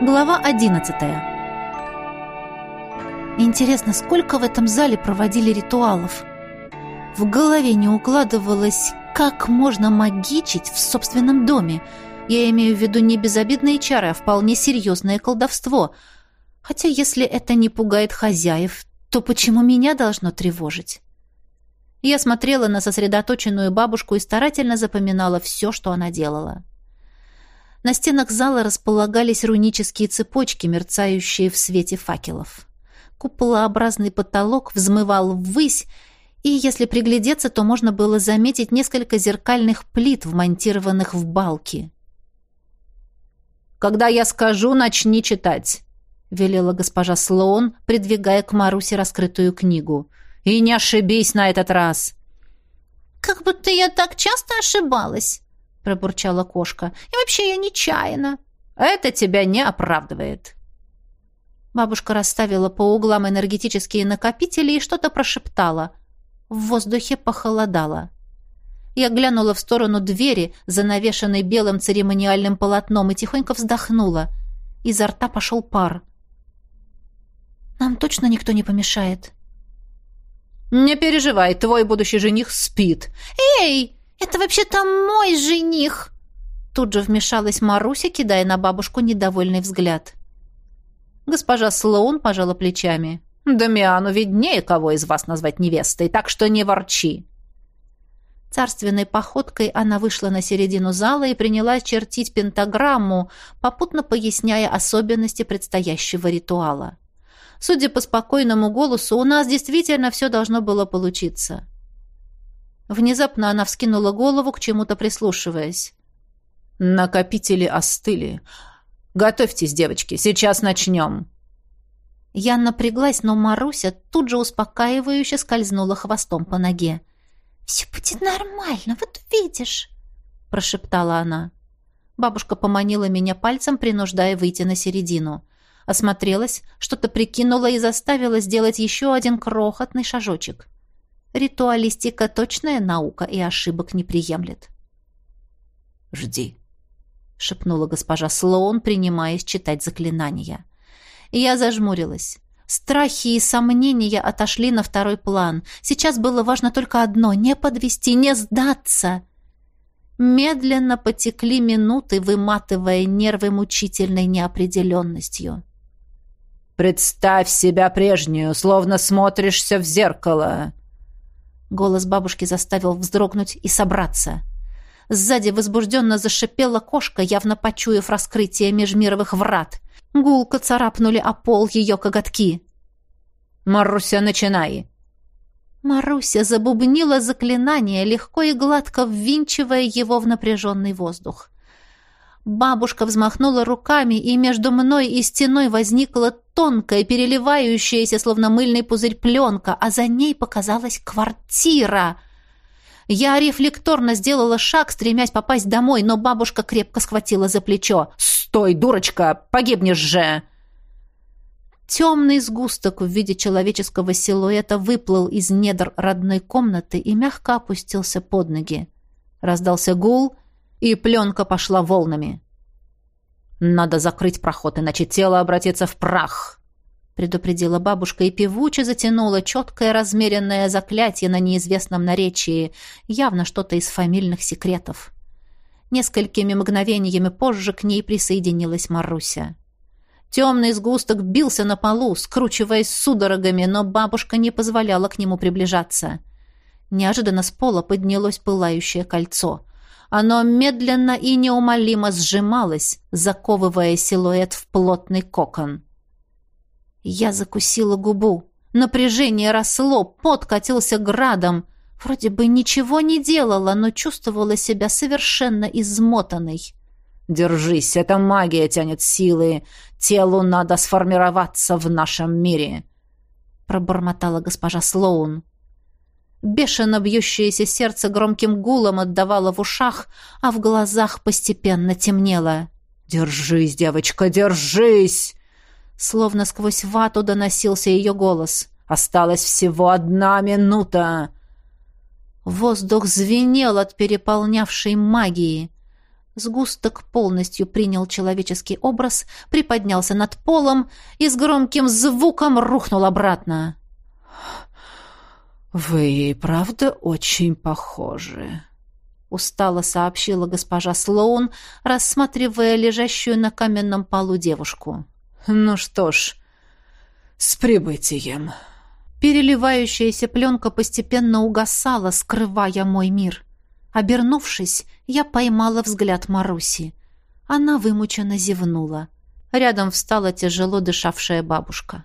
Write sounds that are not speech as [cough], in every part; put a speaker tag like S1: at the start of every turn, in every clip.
S1: Глава одиннадцатая. Интересно, сколько в этом зале проводили ритуалов? В голове не укладывалось, как можно магичить в собственном доме. Я имею в виду не безобидные чары, а вполне серьезное колдовство. Хотя если это не пугает хозяев, то почему меня должно тревожить? Я смотрела на сосредоточенную бабушку и старательно запоминала все, что она делала. На стенах зала располагались рунические цепочки, мерцающие в свете факелов. Куполообразный потолок взмывал ввысь, и если приглядеться, то можно было заметить несколько зеркальных плит, вмонтированных в балки.
S2: «Когда я скажу, начни читать», — велела госпожа Слоун, придвигая к Марусе раскрытую книгу. «И не ошибись на этот раз!»
S3: «Как будто я так часто ошибалась!» Пробурчала кошка. «И вообще я нечаянно».
S2: «Это тебя не оправдывает».
S1: Бабушка расставила по углам энергетические накопители и что-то прошептала. В воздухе похолодало. Я глянула в сторону двери, занавешенной белым церемониальным полотном, и тихонько вздохнула. Изо рта пошел пар. «Нам точно никто не помешает?»
S2: «Не переживай, твой будущий жених спит».
S3: «Эй!» «Это вообще-то мой жених!» Тут же вмешалась Маруся, кидая на бабушку недовольный взгляд.
S1: Госпожа Слоун пожала плечами.
S2: «Дамиану виднее, кого из вас назвать невестой, так что не ворчи!»
S1: Царственной походкой она вышла на середину зала и принялась чертить пентаграмму, попутно поясняя особенности предстоящего ритуала. Судя по спокойному голосу, у нас действительно все должно было получиться. Внезапно она вскинула голову, к чему-то прислушиваясь.
S2: «Накопители остыли. Готовьтесь, девочки, сейчас начнем».
S1: Я напряглась, но Маруся тут же успокаивающе скользнула хвостом по ноге.
S3: «Все будет нормально, вот увидишь», — прошептала она.
S1: Бабушка поманила меня пальцем, принуждая выйти на середину. Осмотрелась, что-то прикинула и заставила сделать еще один крохотный шажочек. Ритуалистика — точная наука и ошибок не приемлет.
S2: «Жди», —
S1: шепнула госпожа Слоун, принимаясь читать заклинания. Я зажмурилась. Страхи и сомнения отошли на второй план. Сейчас было важно только одно — не подвести, не сдаться. Медленно потекли минуты, выматывая нервы мучительной неопределенностью.
S2: «Представь себя прежнюю, словно смотришься в зеркало»,
S1: Голос бабушки заставил вздрогнуть и собраться. Сзади возбужденно зашипела кошка, явно почуяв раскрытие межмировых врат. Гулко царапнули о пол ее коготки.
S2: «Маруся, начинай!»
S1: Маруся забубнила заклинание, легко и гладко ввинчивая его в напряженный воздух. Бабушка взмахнула руками, и между мной и стеной возникла тонкая, переливающаяся, словно мыльный пузырь пленка, а за ней показалась квартира. Я рефлекторно сделала шаг, стремясь попасть домой, но бабушка крепко схватила за плечо.
S2: «Стой, дурочка! Погибнешь же!»
S1: Темный сгусток в виде человеческого силуэта выплыл из недр родной комнаты и мягко опустился под ноги. Раздался гул — и пленка пошла волнами. «Надо закрыть проход, иначе тело обратится в прах», — предупредила бабушка и певуче затянула четкое размеренное заклятие на неизвестном наречии, явно что-то из фамильных секретов. Несколькими мгновениями позже к ней присоединилась Маруся. Темный сгусток бился на полу, скручиваясь судорогами, но бабушка не позволяла к нему приближаться. Неожиданно с пола поднялось пылающее кольцо. Оно медленно и неумолимо сжималось, заковывая силуэт в плотный кокон. Я закусила губу. Напряжение росло, пот катился градом. Вроде бы ничего не делала, но чувствовала себя совершенно измотанной.
S2: «Держись, эта магия тянет силы. Телу надо сформироваться в нашем мире», — пробормотала госпожа Слоун.
S1: Бешено бьющееся сердце громким гулом отдавало в ушах, а в глазах постепенно темнело.
S2: «Держись, девочка, держись!»
S1: Словно сквозь вату доносился ее голос.
S2: «Осталась всего одна минута!»
S1: Воздух звенел от переполнявшей магии. Сгусток полностью принял человеческий образ, приподнялся над полом и с громким звуком рухнул обратно.
S2: «Вы и правда очень похожи», — устало сообщила госпожа Слоун, рассматривая лежащую на каменном полу девушку. «Ну что ж, с прибытием».
S1: Переливающаяся пленка постепенно угасала, скрывая мой мир. Обернувшись, я поймала взгляд Маруси. Она вымученно зевнула. Рядом встала тяжело дышавшая бабушка.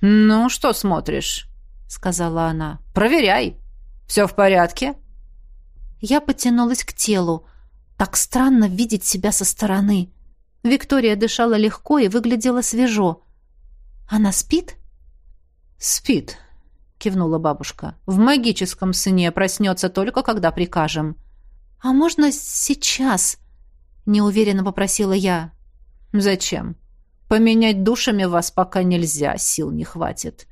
S2: «Ну, что смотришь?» — сказала она. «Проверяй. Все в порядке?»
S1: Я потянулась к телу. Так странно видеть себя со стороны. Виктория дышала легко и выглядела свежо. Она спит?
S2: Спит, кивнула бабушка. В магическом сне проснется только, когда прикажем.
S1: А можно сейчас? Неуверенно попросила я.
S2: Зачем? Поменять душами вас пока нельзя, сил не хватит.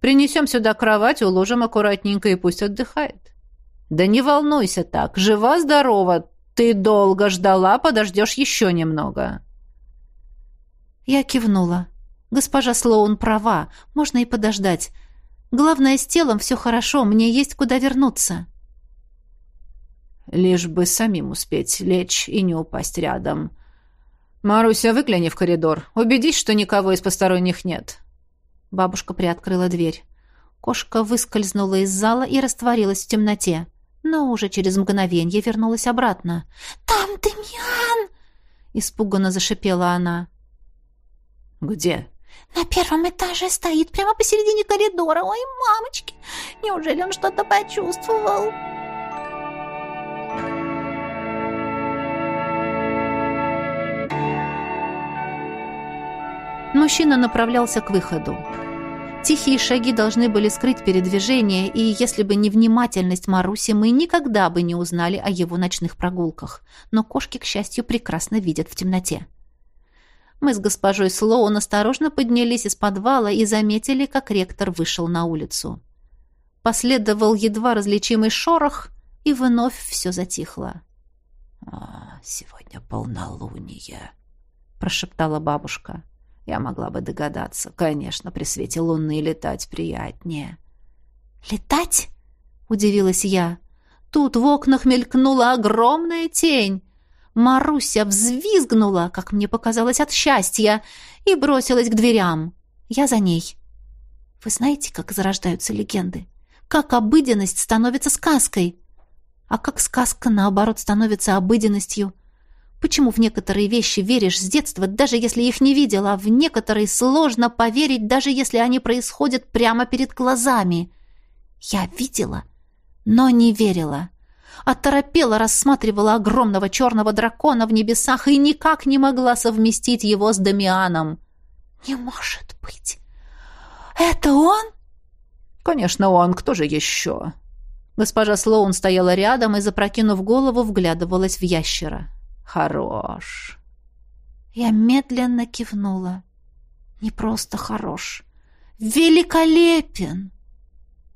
S2: Принесем сюда кровать, уложим аккуратненько и пусть отдыхает. «Да не волнуйся так. Жива-здорова. Ты долго ждала, подождешь еще немного».
S1: Я кивнула. Госпожа Слоун права. Можно и подождать. Главное, с телом все хорошо. Мне есть куда вернуться.
S2: Лишь бы самим успеть лечь и не упасть рядом. «Маруся, выгляни в коридор. Убедись, что никого из посторонних нет».
S1: Бабушка приоткрыла дверь. Кошка выскользнула из зала и растворилась в темноте но уже через мгновение вернулась обратно. «Там Демьян!» — испуганно зашипела она.
S2: «Где?»
S3: «На первом этаже стоит, прямо посередине коридора. Ой, мамочки! Неужели он что-то почувствовал?»
S1: Мужчина направлялся к выходу. Тихие шаги должны были скрыть передвижение, и если бы не внимательность Маруси, мы никогда бы не узнали о его ночных прогулках. Но кошки, к счастью, прекрасно видят в темноте. Мы с госпожой Слоун осторожно поднялись из подвала и заметили, как ректор вышел на улицу. Последовал едва различимый шорох, и вновь все затихло.
S2: «А, сегодня полнолуние», — прошептала бабушка. — я могла бы догадаться. Конечно, при свете луны летать приятнее.
S1: «Летать?» — удивилась я. Тут в окнах мелькнула огромная тень. Маруся взвизгнула, как мне показалось, от счастья, и бросилась к дверям. Я за ней. Вы знаете, как зарождаются легенды? Как обыденность становится сказкой? А как сказка, наоборот, становится обыденностью — Почему в некоторые вещи веришь с детства, даже если их не видел, а в некоторые сложно поверить, даже если они происходят прямо перед глазами? Я видела, но не верила. Оторопела рассматривала огромного черного дракона в небесах и никак не могла совместить его с Дамианом. «Не может быть! Это он?»
S2: «Конечно, он. Кто же еще?»
S1: Госпожа Слоун стояла рядом и, запрокинув голову, вглядывалась в ящера.
S2: Хорош.
S1: Я медленно кивнула. Не просто хорош. Великолепен.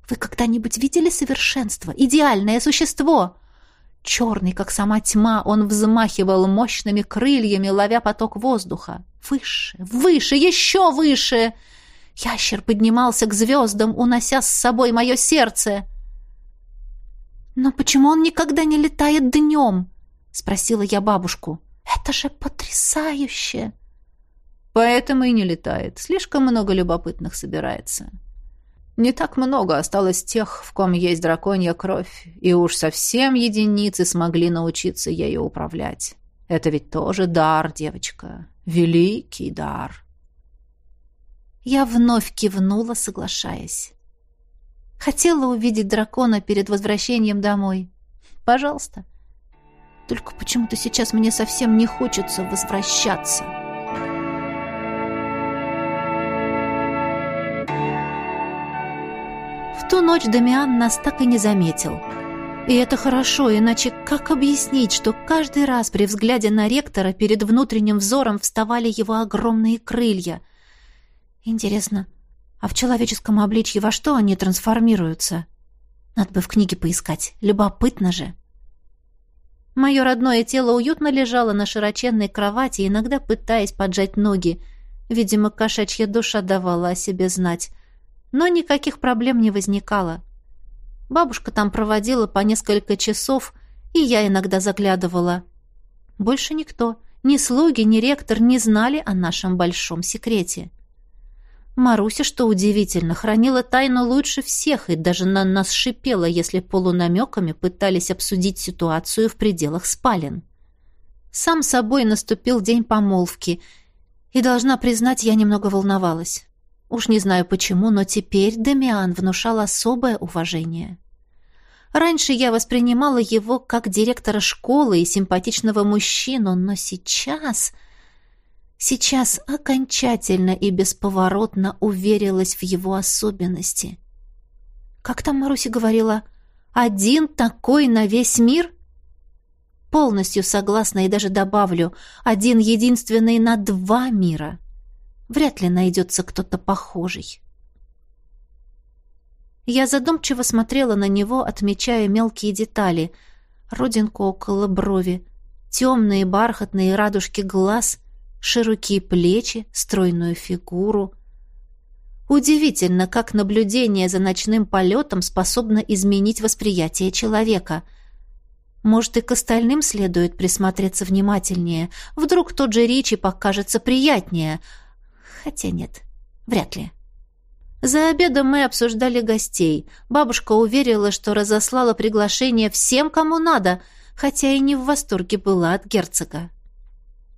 S1: Вы когда-нибудь видели совершенство? Идеальное существо? Черный, как сама тьма, он взмахивал мощными крыльями, ловя поток воздуха. Выше, выше, еще выше! Ящер поднимался к звездам, унося с собой мое сердце. Но почему он никогда не летает днем? — спросила я бабушку. «Это же потрясающе!»
S2: «Поэтому и не летает. Слишком много любопытных собирается. Не так много осталось тех, в ком есть драконья кровь, и уж совсем единицы смогли научиться ею управлять. Это ведь тоже дар, девочка. Великий дар».
S1: Я вновь кивнула, соглашаясь. Хотела увидеть дракона перед возвращением домой. Пожалуйста. Только почему-то сейчас мне совсем не хочется возвращаться. В ту ночь Дамиан нас так и не заметил. И это хорошо, иначе как объяснить, что каждый раз при взгляде на ректора перед внутренним взором вставали его огромные крылья? Интересно, а в человеческом обличье во что они трансформируются? Надо бы в книге поискать. Любопытно же. Мое родное тело уютно лежало на широченной кровати, иногда пытаясь поджать ноги. Видимо, кошачья душа давала о себе знать. Но никаких проблем не возникало. Бабушка там проводила по несколько часов, и я иногда заглядывала. Больше никто, ни слуги, ни ректор не знали о нашем большом секрете. Маруся, что удивительно, хранила тайну лучше всех и даже на нас шипела, если полунамеками пытались обсудить ситуацию в пределах спален. Сам собой наступил день помолвки, и, должна признать, я немного волновалась. Уж не знаю почему, но теперь Демиан внушал особое уважение. Раньше я воспринимала его как директора школы и симпатичного мужчину, но сейчас сейчас окончательно и бесповоротно уверилась в его особенности. Как там Маруся говорила, один такой на весь мир? Полностью согласна и даже добавлю, один единственный на два мира. Вряд ли найдется кто-то похожий. Я задумчиво смотрела на него, отмечая мелкие детали. Родинку около брови, темные бархатные радужки глаз — широкие плечи, стройную фигуру. Удивительно, как наблюдение за ночным полетом способно изменить восприятие человека. Может, и к остальным следует присмотреться внимательнее. Вдруг тот же Ричи покажется приятнее. Хотя нет, вряд ли. За обедом мы обсуждали гостей. Бабушка уверила, что разослала приглашение всем, кому надо, хотя и не в восторге была от герцога.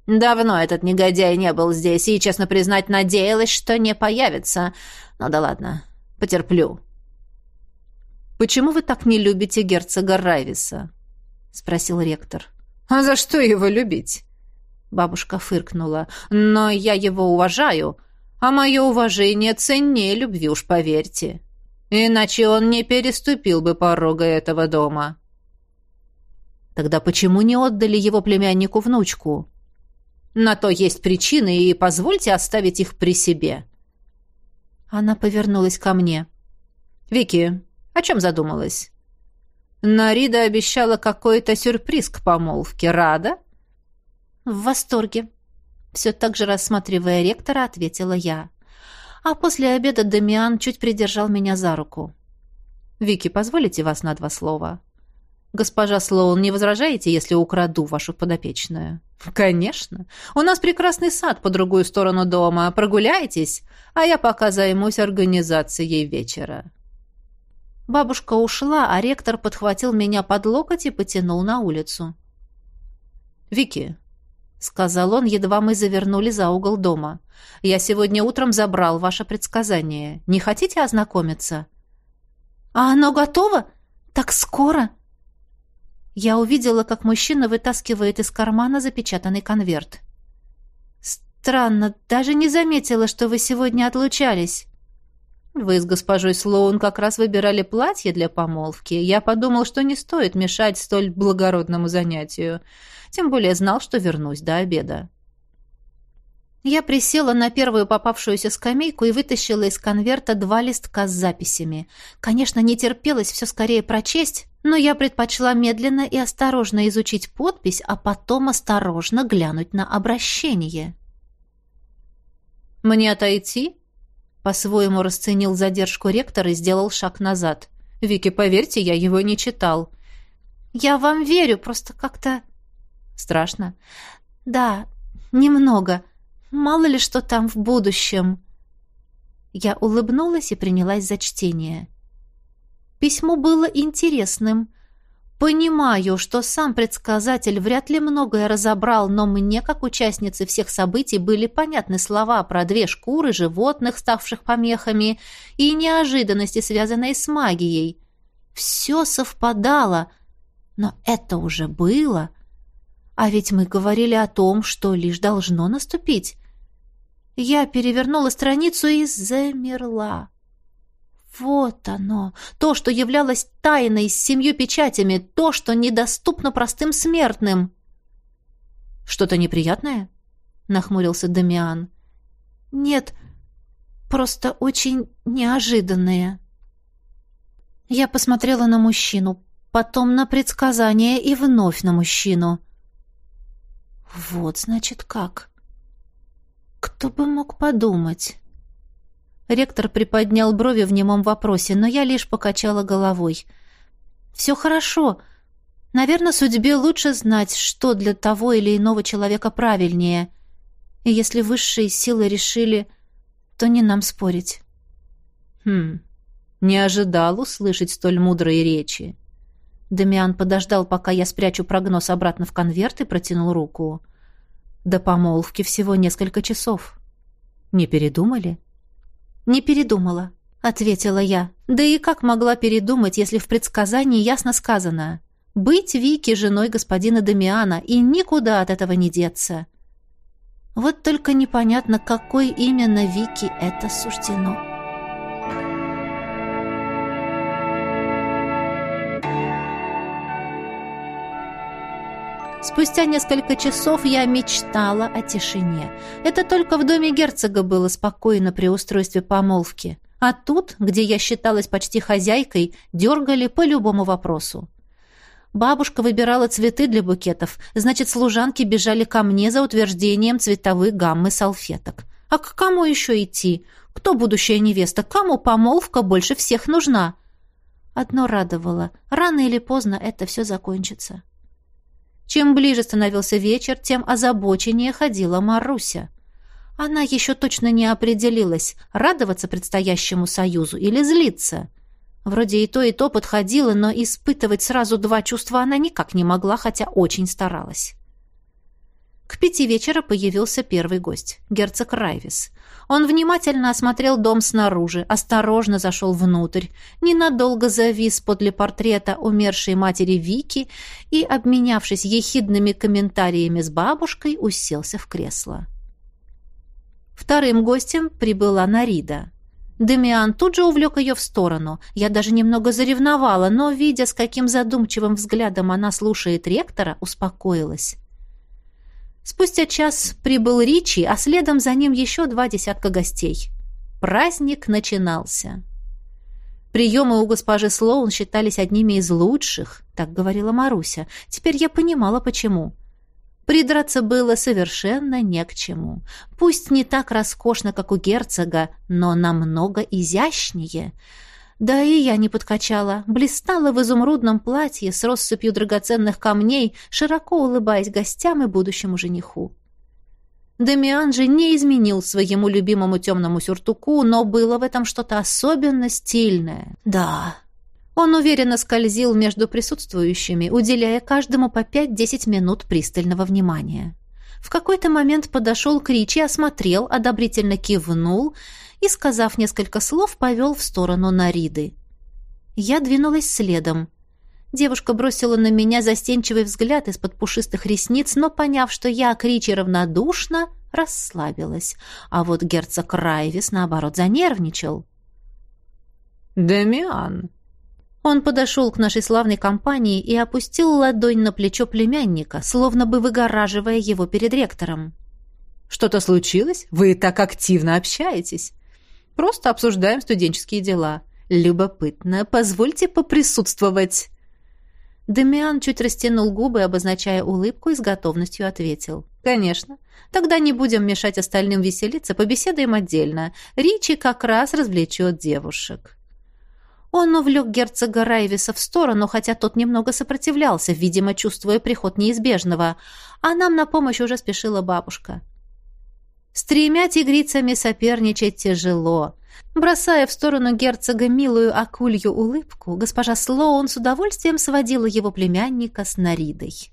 S1: Давно этот негодяй не был здесь, и, честно признать, надеялась, что не появится. Ну да ладно, потерплю. «Почему вы так не любите герцога Райвиса?» — спросил ректор. «А за что его любить?» Бабушка фыркнула. «Но я его уважаю, а мое уважение ценнее любви, уж поверьте. Иначе он не переступил бы порога этого дома». «Тогда почему не отдали его племяннику внучку?» На то есть причины, и позвольте оставить их при себе». Она повернулась ко мне. «Вики, о чем задумалась?» «Нарида обещала какой-то сюрприз к помолвке. Рада?» «В восторге», — все так же рассматривая ректора, ответила я. А после обеда Дамиан чуть придержал меня за руку. «Вики, позволите вас на два слова?» «Госпожа Слоун, не возражаете, если украду вашу подопечную?» «Конечно. У нас прекрасный сад по другую сторону дома. Прогуляйтесь, а я пока займусь организацией вечера». Бабушка ушла, а ректор подхватил меня под локоть и потянул на улицу. «Вики», — сказал он, едва мы завернули за угол дома, — «я сегодня утром забрал ваше предсказание. Не хотите ознакомиться?» «А оно готово? Так скоро?» Я увидела, как мужчина вытаскивает из кармана запечатанный конверт. «Странно, даже не заметила, что вы сегодня отлучались». «Вы с госпожой Слоун как раз выбирали платье для помолвки. Я подумал, что не стоит мешать столь благородному занятию. Тем более знал, что вернусь до обеда». Я присела на первую попавшуюся скамейку и вытащила из конверта два листка с записями. Конечно, не терпелось все скорее прочесть, но я предпочла медленно и осторожно изучить подпись, а потом осторожно глянуть на обращение. «Мне отойти?» По-своему расценил задержку ректор и сделал шаг назад. «Вики, поверьте, я его не читал». «Я вам верю, просто как-то...» «Страшно?» «Да, немного. Мало ли что там в будущем». Я улыбнулась и принялась за чтение. Письмо было интересным. Понимаю, что сам предсказатель вряд ли многое разобрал, но мне, как участнице всех событий, были понятны слова про две шкуры животных, ставших помехами, и неожиданности, связанные с магией. Все совпадало, но это уже было. А ведь мы говорили о том, что лишь должно наступить. Я перевернула страницу и замерла. Вот оно, то, что являлось тайной с семью печатями, то, что недоступно простым смертным. Что-то неприятное? нахмурился Дамиан. Нет, просто очень неожиданное. Я посмотрела на мужчину. потом на предсказание и вновь на мужчину. Вот, значит, как. Кто бы мог подумать? Ректор приподнял брови в немом вопросе, но я лишь покачала головой. «Все хорошо. Наверное, судьбе лучше знать, что для того или иного человека правильнее. И если высшие силы решили, то не нам спорить».
S2: «Хм, не ожидал услышать столь мудрые речи».
S1: Дамиан подождал, пока я спрячу прогноз обратно в конверт и протянул руку. До помолвки всего несколько часов. Не передумали?» «Не передумала», — ответила я. «Да и как могла передумать, если в предсказании ясно сказано? Быть Вики женой господина Дамиана и никуда от этого не деться». Вот только непонятно, какой именно Вики это суждено. Спустя несколько часов я мечтала о тишине. Это только в доме герцога было спокойно при устройстве помолвки. А тут, где я считалась почти хозяйкой, дергали по любому вопросу. Бабушка выбирала цветы для букетов, значит, служанки бежали ко мне за утверждением цветовой гаммы салфеток. А к кому еще идти? Кто будущая невеста? Кому помолвка больше всех нужна? Одно радовало. Рано или поздно это все закончится. Чем ближе становился вечер, тем озабоченнее ходила Маруся. Она еще точно не определилась, радоваться предстоящему союзу или злиться. Вроде и то, и то подходило, но испытывать сразу два чувства она никак не могла, хотя очень старалась. К пяти вечера появился первый гость, герцог Райвис. Он внимательно осмотрел дом снаружи, осторожно зашел внутрь, ненадолго завис подле портрета умершей матери Вики и, обменявшись ехидными комментариями с бабушкой, уселся в кресло. Вторым гостем прибыла Нарида. Демиан тут же увлек ее в сторону. Я даже немного заревновала, но, видя, с каким задумчивым взглядом она слушает ректора, успокоилась. Спустя час прибыл Ричи, а следом за ним еще два десятка гостей. Праздник начинался. Приемы у госпожи Слоун считались одними из лучших, так говорила Маруся. Теперь я понимала, почему. Придраться было совершенно не к чему. Пусть не так роскошно, как у герцога, но намного изящнее — да и я не подкачала, блистала в изумрудном платье с россыпью драгоценных камней, широко улыбаясь гостям и будущему жениху. Демиан же не изменил своему любимому темному сюртуку, но было в этом что-то особенно стильное. Да. Он уверенно скользил между присутствующими, уделяя каждому по пять-десять минут пристального внимания. В какой-то момент подошел к Ричи, осмотрел, одобрительно кивнул — и, сказав несколько слов, повел в сторону Нариды. Я двинулась следом. Девушка бросила на меня застенчивый взгляд из-под пушистых ресниц, но, поняв, что я к Ричи равнодушна, расслабилась. А вот герцог Райвис, наоборот, занервничал.
S2: «Демиан!»
S1: Он подошел к нашей славной компании и опустил ладонь на плечо племянника, словно бы выгораживая его перед ректором.
S2: «Что-то случилось? Вы так активно общаетесь. Просто обсуждаем студенческие дела. Любопытно. Позвольте поприсутствовать».
S1: Демиан чуть растянул губы, обозначая улыбку, и с готовностью ответил.
S2: «Конечно. Тогда не будем мешать остальным веселиться, побеседуем отдельно. Ричи как раз развлечет девушек».
S1: Он увлек герцога Райвиса в сторону, хотя тот немного сопротивлялся, видимо, чувствуя приход неизбежного. А нам на помощь уже спешила бабушка. С тремя тигрицами соперничать тяжело. Бросая в сторону герцога милую акулью улыбку, госпожа Слоун с удовольствием сводила его племянника с Наридой.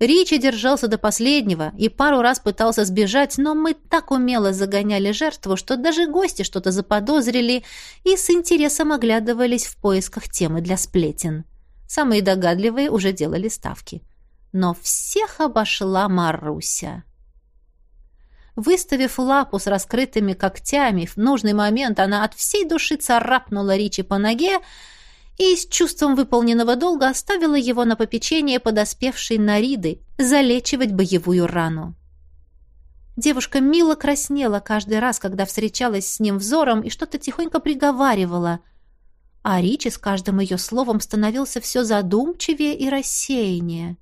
S1: Ричи держался до последнего и пару раз пытался сбежать, но мы так умело загоняли жертву, что даже гости что-то заподозрили и с интересом оглядывались в поисках темы для сплетен. Самые догадливые уже делали ставки. Но всех обошла Маруся. Выставив лапу с раскрытыми когтями, в нужный момент она от всей души царапнула Ричи по ноге и с чувством выполненного долга оставила его на попечение подоспевшей Нариды залечивать боевую рану. Девушка мило краснела каждый раз, когда встречалась с ним взором и что-то тихонько приговаривала. а Ричи с каждым ее словом становился все задумчивее и рассеяннее.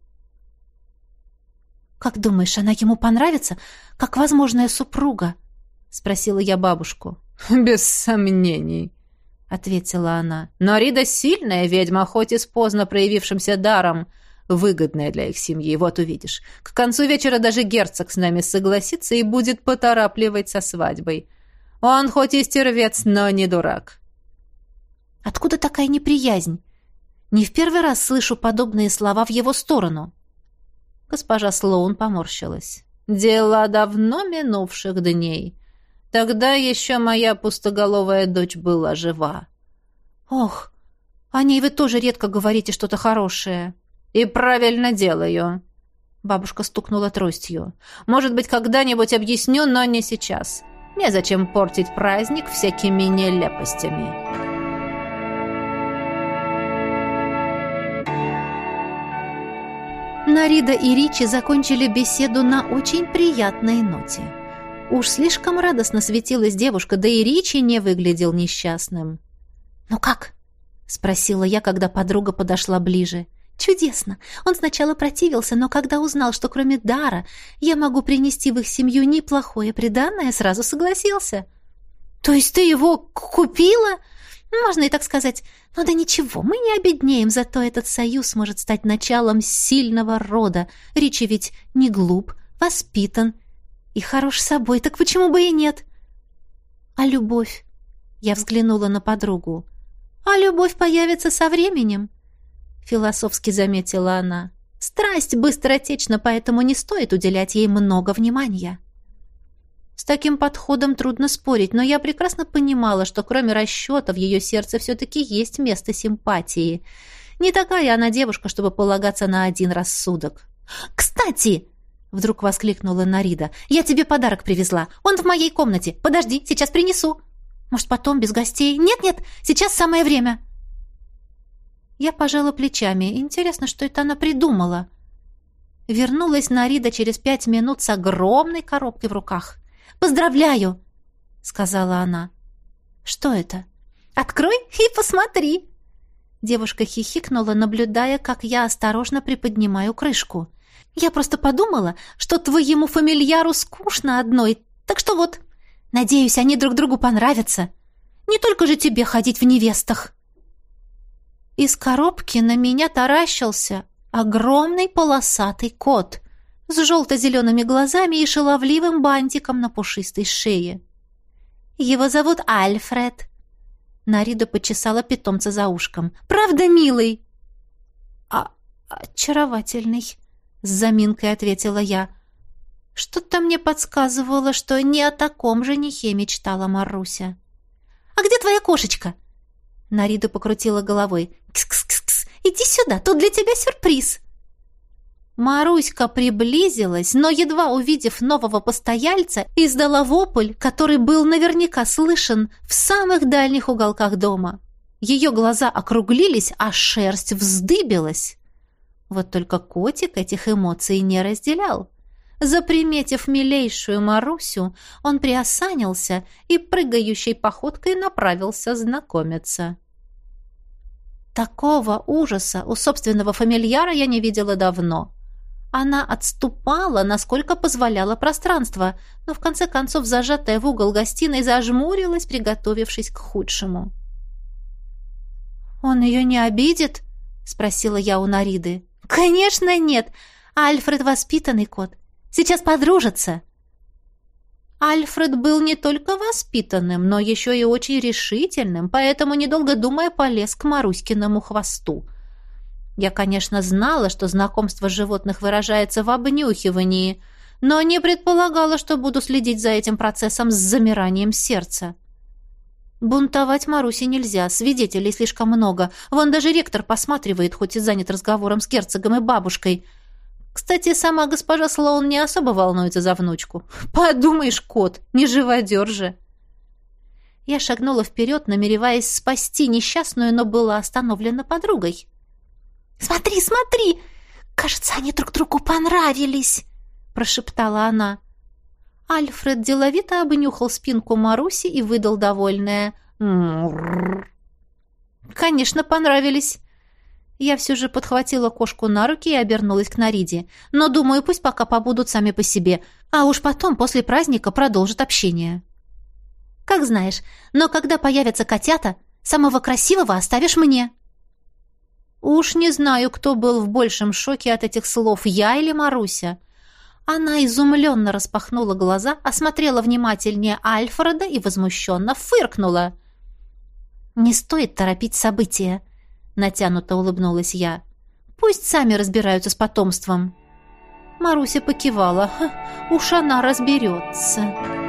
S1: «Как думаешь, она ему понравится, как возможная супруга?» — спросила я бабушку. [laughs]
S2: «Без сомнений», — ответила она. «Но Рида сильная ведьма, хоть и с поздно проявившимся даром, выгодная для их семьи, вот увидишь. К концу вечера даже герцог с нами согласится и будет поторапливать со свадьбой. Он хоть и стервец, но не дурак».
S1: «Откуда такая неприязнь? Не в первый раз слышу подобные слова в его сторону».
S2: Госпожа Слоун поморщилась. «Дела давно минувших дней. Тогда еще моя пустоголовая дочь была жива».
S1: «Ох, о ней вы тоже редко говорите что-то хорошее».
S2: «И правильно делаю». Бабушка стукнула тростью. «Может быть, когда-нибудь объясню, но не сейчас. Незачем портить праздник всякими нелепостями».
S1: Нарида и Ричи закончили беседу на очень приятной ноте. Уж слишком радостно светилась девушка, да и Ричи не выглядел несчастным. «Ну как?» — спросила я, когда подруга подошла ближе. «Чудесно! Он сначала противился, но когда узнал, что кроме дара я могу принести в их семью неплохое приданное, сразу согласился». «То есть ты его купила?» Можно и так сказать. Но да ничего, мы не обеднеем, зато этот союз может стать началом сильного рода. Ричи ведь не глуп, воспитан и хорош собой, так почему бы и нет? А любовь? Я взглянула на подругу. А любовь появится со временем, философски заметила она. Страсть быстротечна, поэтому не стоит уделять ей много внимания. С таким подходом трудно спорить, но я прекрасно понимала, что кроме расчета в ее сердце все-таки есть место симпатии. Не такая она девушка, чтобы полагаться на один рассудок. «Кстати!» — вдруг воскликнула Нарида. «Я тебе подарок привезла. Он в моей комнате. Подожди, сейчас принесу. Может, потом, без гостей? Нет-нет, сейчас самое время». Я пожала плечами. Интересно, что это она придумала. Вернулась Нарида через пять минут с огромной коробкой в руках. Поздравляю!» — сказала она. «Что это?» «Открой и посмотри!» Девушка хихикнула, наблюдая, как я осторожно приподнимаю крышку. «Я просто подумала, что твоему фамильяру скучно одной, так что вот, надеюсь, они друг другу понравятся. Не только же тебе ходить в невестах!» Из коробки на меня таращился огромный полосатый кот — с желто-зелеными глазами и шаловливым бантиком на пушистой шее. «Его зовут Альфред». Нарида почесала питомца за ушком. «Правда, милый?» «А, очаровательный», — с заминкой ответила я. Что-то мне подсказывало, что не о таком женихе мечтала Маруся. «А где твоя кошечка?» Нарида покрутила головой. «Кс-кс-кс, иди сюда, тут для тебя сюрприз!» Маруська приблизилась, но, едва увидев нового постояльца, издала вопль, который был наверняка слышен в самых дальних уголках дома. Ее глаза округлились, а шерсть вздыбилась. Вот только котик этих эмоций не разделял. Заприметив милейшую Марусю, он приосанился и прыгающей походкой направился знакомиться. Такого ужаса у собственного фамильяра я не видела давно. Она отступала, насколько позволяло пространство, но в конце концов, зажатая в угол гостиной, зажмурилась, приготовившись к худшему. «Он ее не обидит?» — спросила я у Нариды. «Конечно нет! Альфред воспитанный кот. Сейчас подружатся!» Альфред был не только воспитанным, но еще и очень решительным, поэтому, недолго думая, полез к Маруськиному хвосту. Я, конечно, знала, что знакомство животных выражается в обнюхивании, но не предполагала, что буду следить за этим процессом с замиранием сердца. Бунтовать Марусе нельзя, свидетелей слишком много. Вон даже ректор посматривает, хоть и занят разговором с герцогом и бабушкой. Кстати, сама госпожа Слоун не особо волнуется за внучку. Подумаешь, кот, не живодер же. Я шагнула вперед, намереваясь спасти несчастную, но была остановлена подругой. «Смотри, смотри! Кажется, они друг другу понравились!» прошептала она. Альфред деловито обнюхал спинку Маруси и выдал довольное. «Конечно, понравились». Я все же подхватила кошку на руки и обернулась к Нариде. Но, думаю, пусть пока побудут сами по себе, а уж потом, после праздника, продолжат общение. «Как знаешь, но когда появятся котята, самого красивого оставишь мне». Уж не знаю, кто был в большем шоке от этих слов, я или Маруся. Она изумленно распахнула глаза, осмотрела внимательнее Альфреда и возмущенно фыркнула. «Не стоит торопить события», — натянуто улыбнулась я. «Пусть сами разбираются с потомством». Маруся покивала. «Уж она разберется».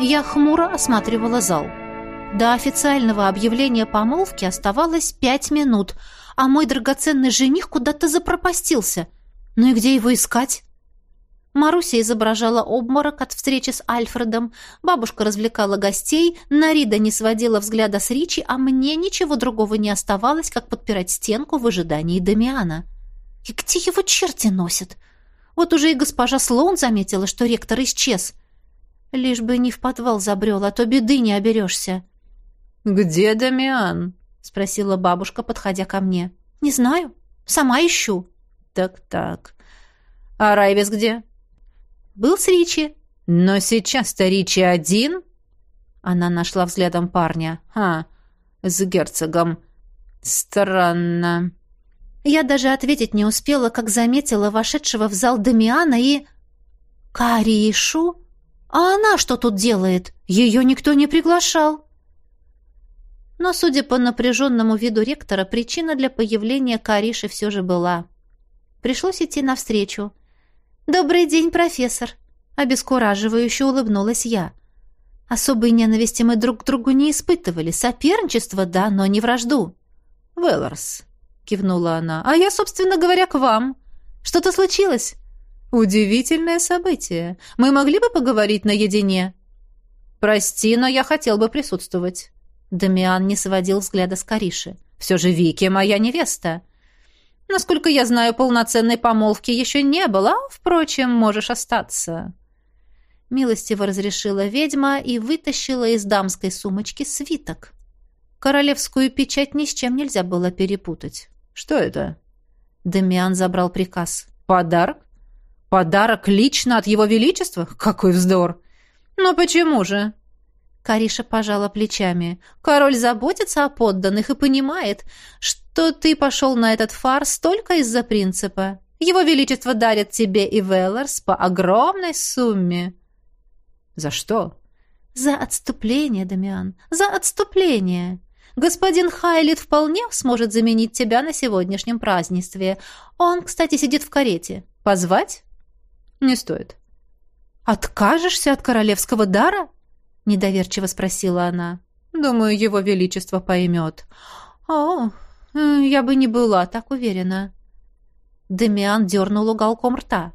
S1: Я хмуро осматривала зал. До официального объявления помолвки оставалось пять минут, а мой драгоценный жених куда-то запропастился. Ну и где его искать? Маруся изображала обморок от встречи с Альфредом, бабушка развлекала гостей, Нарида не сводила взгляда с Ричи, а мне ничего другого не оставалось, как подпирать стенку в ожидании Дамиана. И где его черти носят? Вот уже и госпожа Слоун заметила, что ректор исчез. Лишь бы не в подвал забрел, а то беды не оберешься.
S2: «Где Дамиан?»
S1: — спросила бабушка, подходя ко мне. «Не знаю. Сама ищу».
S2: «Так-так. А Райвис где?»
S1: «Был с Ричи».
S2: «Но сейчас-то Ричи один?»
S1: Она нашла взглядом парня.
S2: «А, с герцогом. Странно».
S1: Я даже ответить не успела, как заметила вошедшего в зал Дамиана и... «Каришу?» А она что тут делает? Ее никто не приглашал. Но, судя по напряженному виду ректора, причина для появления Кариши все же была. Пришлось идти навстречу. «Добрый день, профессор!» Обескураживающе улыбнулась я. Особой ненависти мы друг к другу не испытывали. Соперничество, да, но не вражду.
S2: «Велларс», — кивнула она, —
S1: «а я, собственно говоря, к вам. Что-то случилось?»
S2: «Удивительное событие. Мы могли бы поговорить наедине?»
S1: «Прости, но я хотел бы присутствовать». Дамиан не сводил взгляда с Кариши. «Все же Вики моя невеста. Насколько я знаю, полноценной помолвки еще не было, впрочем, можешь остаться». Милостиво разрешила ведьма и вытащила из дамской сумочки свиток. Королевскую печать ни с чем нельзя было перепутать.
S2: «Что это?»
S1: Дамиан забрал приказ.
S2: «Подарок?» Подарок лично от его величества? Какой вздор! Но почему же?
S1: Кариша пожала плечами. Король заботится о подданных и понимает, что ты пошел на этот фарс только из-за принципа. Его величество дарит тебе и Велларс по огромной сумме.
S2: За что?
S1: За отступление, Дамиан, за отступление. Господин Хайлит вполне сможет заменить тебя на сегодняшнем празднестве. Он, кстати, сидит в карете. Позвать?
S2: «Не стоит».
S1: «Откажешься от королевского дара?» — недоверчиво спросила она.
S2: «Думаю, его величество поймет».
S1: «О, э, я бы не была так уверена». Демиан дернул уголком рта.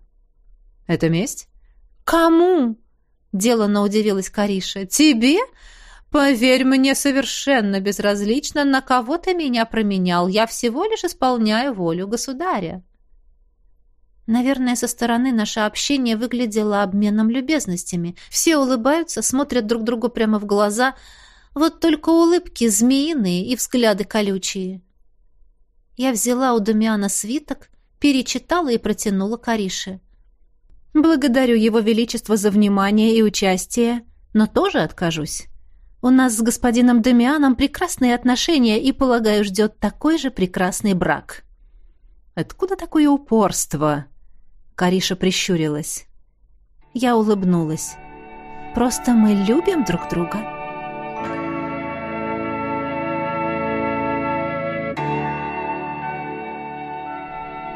S2: «Это месть?»
S1: «Кому?» — деланно удивилась Кариша. «Тебе? Поверь мне, совершенно безразлично, на кого ты меня променял. Я всего лишь исполняю волю государя». Наверное, со стороны наше общение выглядело обменом любезностями. Все улыбаются, смотрят друг другу прямо в глаза. Вот только улыбки змеиные и взгляды колючие. Я взяла у Дамиана свиток, перечитала и протянула Карише. «Благодарю Его Величество за внимание и участие, но тоже откажусь. У нас с господином Дамианом прекрасные отношения и, полагаю, ждет такой же прекрасный брак».
S2: «Откуда такое упорство?»
S1: Кариша прищурилась. Я улыбнулась. Просто мы любим друг друга.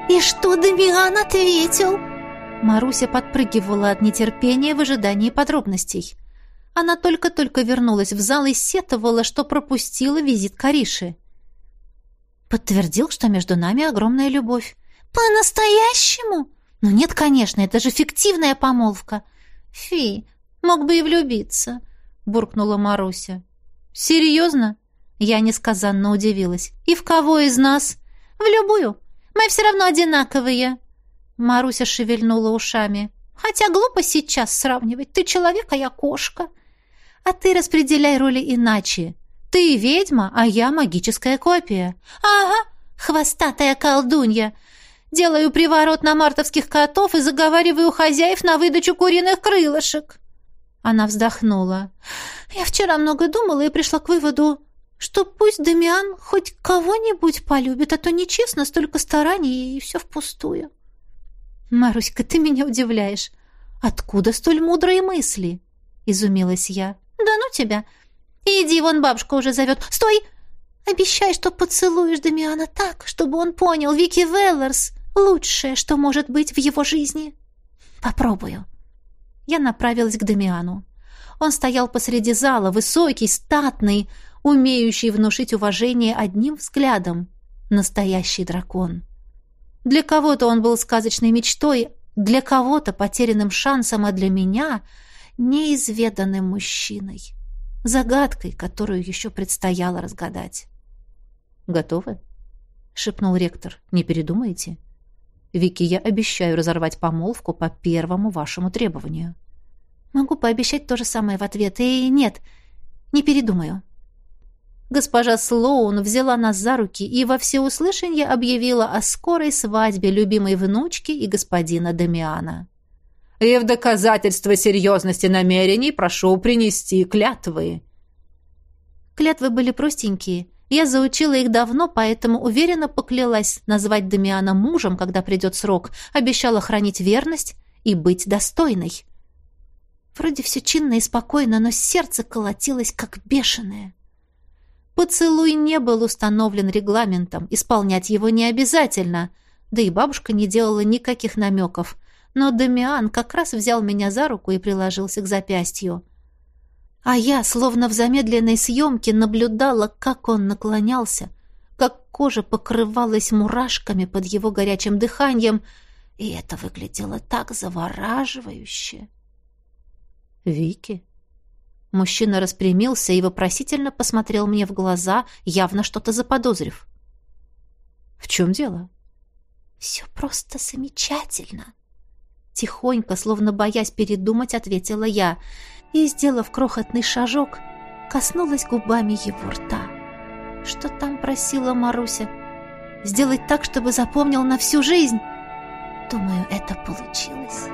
S1: «И что Дамиан ответил?» Маруся подпрыгивала от нетерпения в ожидании подробностей. Она только-только вернулась в зал и сетовала, что пропустила визит Кариши. Подтвердил, что между нами огромная любовь. «По-настоящему?» «Ну нет, конечно, это же фиктивная помолвка». «Фи, мог бы и влюбиться», — буркнула Маруся. «Серьезно?» Я несказанно удивилась. «И в кого из нас?» «В любую. Мы все равно одинаковые». Маруся шевельнула ушами.
S3: Хотя глупо сейчас сравнивать. Ты человек, а я кошка. А ты распределяй роли иначе. Ты ведьма, а я магическая копия. Ага, хвостатая колдунья. Делаю приворот на мартовских котов и заговариваю хозяев на выдачу куриных крылышек. Она вздохнула. Я вчера много думала и пришла к выводу, что пусть Дамиан хоть кого-нибудь полюбит, а то нечестно столько стараний и все впустую. Маруська, ты меня удивляешь. Откуда столь мудрые мысли? Изумилась я. Да ну тебя. Иди, вон бабушка уже зовет. Стой! Обещай, что поцелуешь Дамиана так, чтобы он понял, Вики Веллерс — лучшее, что может быть в его жизни. Попробую. Я направилась к Дамиану. Он стоял посреди зала, высокий, статный, умеющий внушить уважение одним взглядом. Настоящий дракон. Для кого-то он был сказочной мечтой, для кого-то потерянным шансом, а для меня — неизведанным мужчиной. Загадкой, которую еще предстояло разгадать.
S2: «Готовы?» — шепнул ректор. «Не передумаете?» «Вики, я обещаю разорвать помолвку по первому вашему требованию».
S3: «Могу пообещать то же самое в ответ. И нет, не передумаю».
S1: Госпожа Слоун взяла нас за руки и во всеуслышание объявила о скорой свадьбе любимой внучки и господина Дамиана.
S2: «И в доказательство серьезности намерений прошу принести клятвы».
S1: Клятвы были простенькие. Я заучила их давно, поэтому уверенно поклялась назвать Дамиана мужем, когда придет срок, обещала хранить верность и быть достойной. Вроде все чинно и спокойно, но сердце колотилось, как бешеное. Поцелуй не был установлен регламентом, исполнять его не обязательно, да и бабушка не делала никаких намеков. Но Дамиан как раз взял меня за руку и приложился к запястью. А я, словно в замедленной съемке, наблюдала, как он наклонялся, как кожа покрывалась мурашками под его горячим дыханием, и это выглядело так завораживающе.
S2: «Вики?»
S1: Мужчина распрямился и вопросительно посмотрел мне в глаза, явно что-то заподозрив.
S2: «В чем дело?»
S3: «Все просто замечательно!»
S1: Тихонько, словно боясь передумать, ответила я и, сделав крохотный шажок, коснулась губами его рта. «Что там просила Маруся? Сделать так, чтобы запомнил на всю жизнь?» Думаю, это получилось.